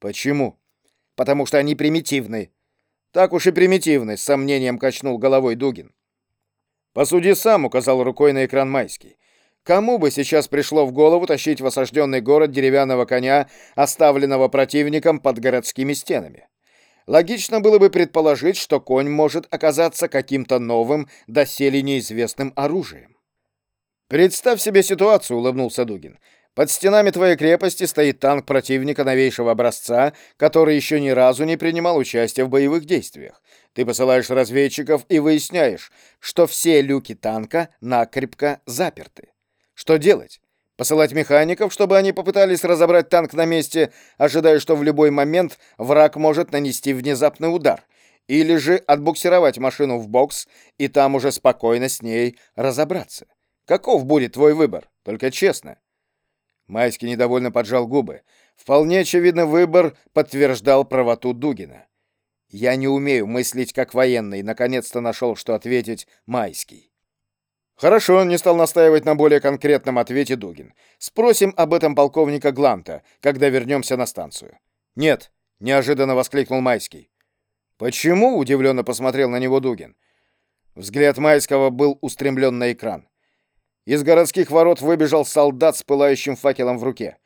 Почему? Потому что они примитивны. Так уж и примитивны, с сомнением качнул головой Дугин. Посуди сам, указал рукой на экран Майский. Кому бы сейчас пришло в голову тащить в осажденный город деревянного коня, оставленного противником под городскими стенами? Логично было бы предположить, что конь может оказаться каким-то новым, доселе неизвестным оружием. «Представь себе ситуацию», — улыбнулся Дугин. «Под стенами твоей крепости стоит танк противника новейшего образца, который еще ни разу не принимал участия в боевых действиях. Ты посылаешь разведчиков и выясняешь, что все люки танка накрепко заперты. Что делать? Посылать механиков, чтобы они попытались разобрать танк на месте, ожидая, что в любой момент враг может нанести внезапный удар, или же отбуксировать машину в бокс и там уже спокойно с ней разобраться. Каков будет твой выбор? Только честно. Майский недовольно поджал губы. Вполне очевидно, выбор подтверждал правоту Дугина. «Я не умею мыслить как военный», — наконец-то нашел, что ответить Майский. Хорошо, он не стал настаивать на более конкретном ответе Дугин. Спросим об этом полковника Гланта, когда вернемся на станцию. Нет, неожиданно воскликнул Майский. Почему? удивленно посмотрел на него Дугин. Взгляд Майского был устремлен на экран. Из городских ворот выбежал солдат с пылающим факелом в руке.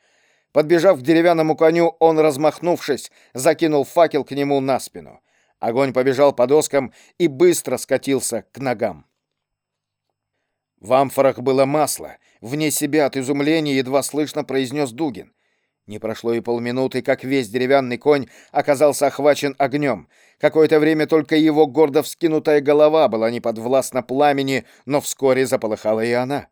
Подбежав к деревянному коню, он, размахнувшись, закинул факел к нему на спину. Огонь побежал по доскам и быстро скатился к ногам. В амфорах было масло. Вне себя от изумления едва слышно произнес Дугин. Не прошло и полминуты, как весь деревянный конь оказался охвачен огнем. Какое-то время только его гордо вскинутая голова была не подвластна пламени, но вскоре заполыхала и она.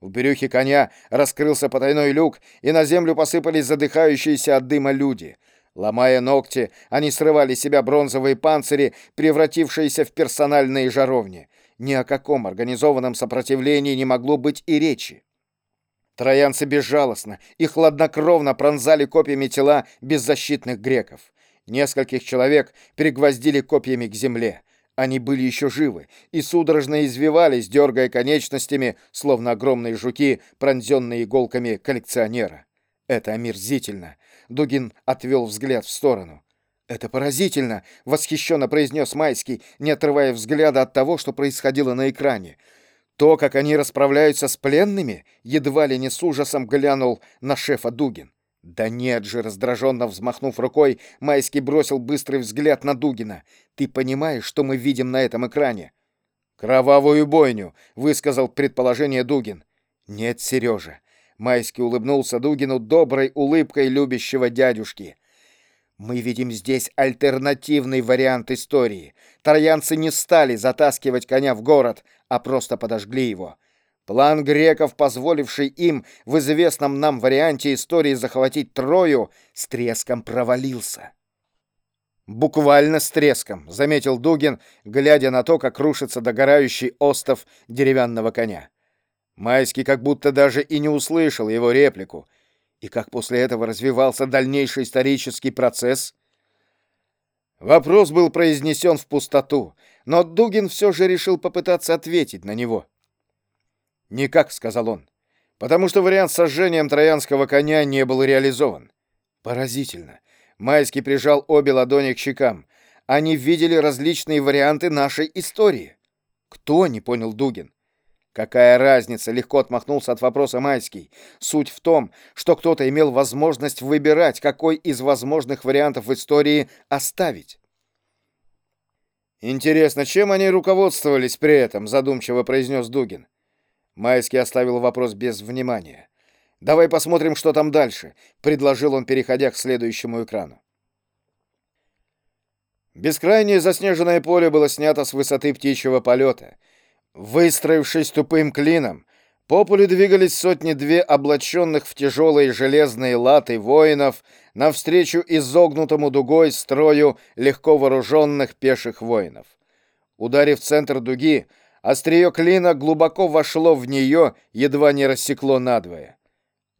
В брюхе коня раскрылся потайной люк, и на землю посыпались задыхающиеся от дыма люди. Ломая ногти, они срывали себя бронзовые панцири, превратившиеся в персональные жаровни. Ни о каком организованном сопротивлении не могло быть и речи. Троянцы безжалостно и хладнокровно пронзали копьями тела беззащитных греков. Нескольких человек пригвоздили копьями к земле. Они были еще живы и судорожно извивались, дергая конечностями, словно огромные жуки, пронзенные иголками коллекционера. Это омерзительно. Дугин отвел взгляд в сторону. «Это поразительно!» — восхищенно произнес Майский, не отрывая взгляда от того, что происходило на экране. То, как они расправляются с пленными, едва ли не с ужасом глянул на шефа Дугин. «Да нет же!» — раздраженно взмахнув рукой, Майский бросил быстрый взгляд на Дугина. «Ты понимаешь, что мы видим на этом экране?» «Кровавую бойню!» — высказал предположение Дугин. «Нет, Сережа!» — Майский улыбнулся Дугину доброй улыбкой любящего дядюшки — мы видим здесь альтернативный вариант истории. Троянцы не стали затаскивать коня в город, а просто подожгли его. План греков, позволивший им в известном нам варианте истории захватить Трою, с треском провалился. «Буквально с треском», — заметил Дугин, глядя на то, как рушится догорающий остов деревянного коня. Майский как будто даже и не услышал его реплику — и как после этого развивался дальнейший исторический процесс? Вопрос был произнесен в пустоту, но Дугин все же решил попытаться ответить на него. «Никак», — сказал он, — «потому что вариант с сожжением троянского коня не был реализован». Поразительно. Майский прижал обе ладони к щекам. Они видели различные варианты нашей истории. «Кто?» — не понял Дугин. Какая разница, легко отмахнулся от вопроса Майский. Суть в том, что кто-то имел возможность выбирать, какой из возможных вариантов истории оставить. Интересно, чем они руководствовались при этом, задумчиво произнес Дугин. Майский оставил вопрос без внимания. Давай посмотрим, что там дальше, предложил он, переходя к следующему экрану. Бескрайнее заснеженное поле было снято с высоты птичьего полета. Выстроившись тупым клином, по полю двигались сотни-две облаченных в тяжелые железные латы воинов навстречу изогнутому дугой строю легко вооруженных пеших воинов. Ударив центр дуги, острие клина глубоко вошло в нее, едва не рассекло надвое.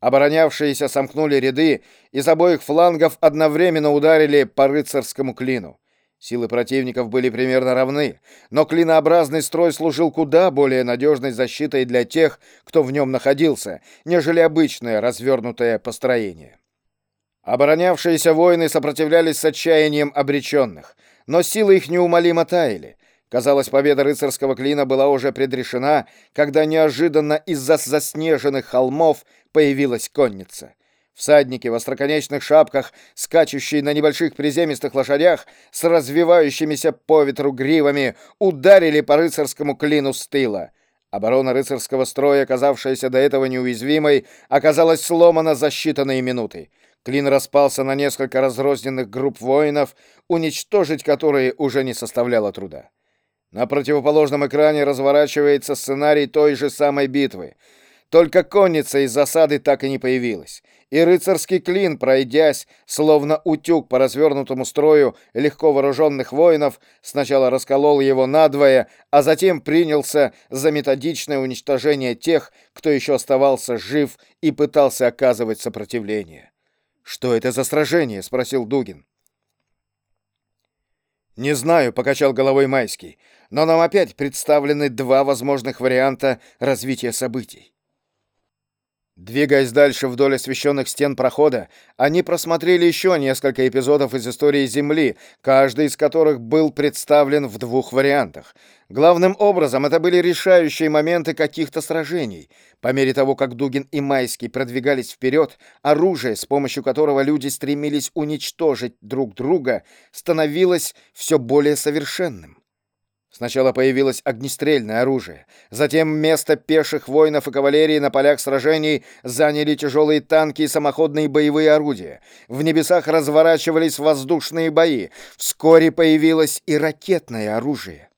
Оборонявшиеся сомкнули ряды и с обоих флангов одновременно ударили по рыцарскому клину. Силы противников были примерно равны, но клинообразный строй служил куда более надежной защитой для тех, кто в нем находился, нежели обычное развернутое построение. Оборонявшиеся воины сопротивлялись с отчаянием обреченных, но силы их неумолимо таяли. Казалось, победа рыцарского клина была уже предрешена, когда неожиданно из-за заснеженных холмов появилась конница. Всадники в остроконечных шапках, скачущие на небольших приземистых лошадях с развивающимися по ветру гривами, ударили по рыцарскому клину с тыла. Оборона рыцарского строя, казавшаяся до этого неуязвимой, оказалась сломана за считанные минуты. Клин распался на несколько разрозненных групп воинов, уничтожить которые уже не составляло труда. На противоположном экране разворачивается сценарий той же самой битвы. Только конница из засады так и не появилась и рыцарский клин, пройдясь, словно утюг по развернутому строю легко вооруженных воинов, сначала расколол его надвое, а затем принялся за методичное уничтожение тех, кто еще оставался жив и пытался оказывать сопротивление. «Что это за сражение?» — спросил Дугин. «Не знаю», — покачал головой Майский, «но нам опять представлены два возможных варианта развития событий. Двигаясь дальше вдоль освещенных стен прохода, они просмотрели еще несколько эпизодов из истории Земли, каждый из которых был представлен в двух вариантах. Главным образом это были решающие моменты каких-то сражений. По мере того, как Дугин и Майский продвигались вперед, оружие, с помощью которого люди стремились уничтожить друг друга, становилось все более совершенным. Сначала появилось огнестрельное оружие, затем место пеших воинов и кавалерии на полях сражений заняли тяжелые танки и самоходные боевые орудия. В небесах разворачивались воздушные бои. Вскоре появилось и ракетное оружие.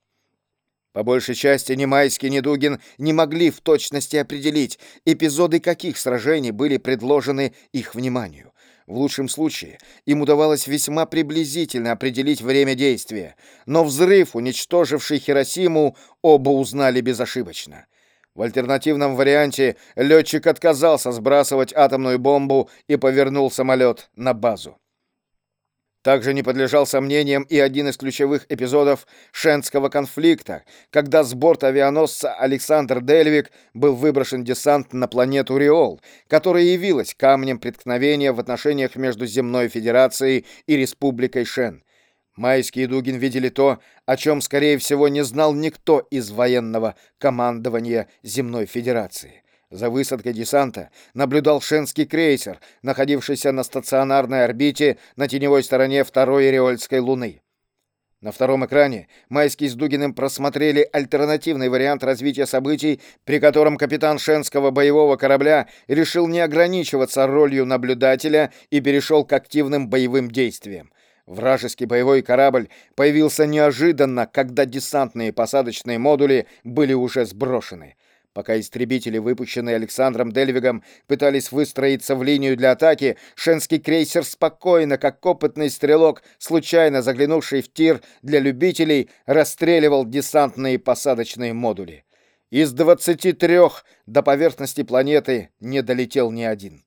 По большей части ни Майский, ни Дугин не могли в точности определить, эпизоды каких сражений были предложены их вниманию. В лучшем случае им удавалось весьма приблизительно определить время действия, но взрыв, уничтоживший Хиросиму, оба узнали безошибочно. В альтернативном варианте летчик отказался сбрасывать атомную бомбу и повернул самолет на базу. Также не подлежал сомнениям и один из ключевых эпизодов Шенского конфликта, когда с борта авианосца Александр Дельвик был выброшен десант на планету Риол, которая явилась камнем преткновения в отношениях между Земной Федерацией и Республикой Шен. Майский Дугин видели то, о чем, скорее всего, не знал никто из военного командования Земной Федерации. За высадкой десанта наблюдал шенский крейсер, находившийся на стационарной орбите на теневой стороне второй Риольской Луны. На втором экране Майский с Дугиным просмотрели альтернативный вариант развития событий, при котором капитан шенского боевого корабля решил не ограничиваться ролью наблюдателя и перешел к активным боевым действиям. Вражеский боевой корабль появился неожиданно, когда десантные посадочные модули были уже сброшены. Пока истребители, выпущенные Александром Дельвигом, пытались выстроиться в линию для атаки, шенский крейсер спокойно, как опытный стрелок, случайно заглянувший в тир для любителей, расстреливал десантные посадочные модули. Из 23 до поверхности планеты не долетел ни один.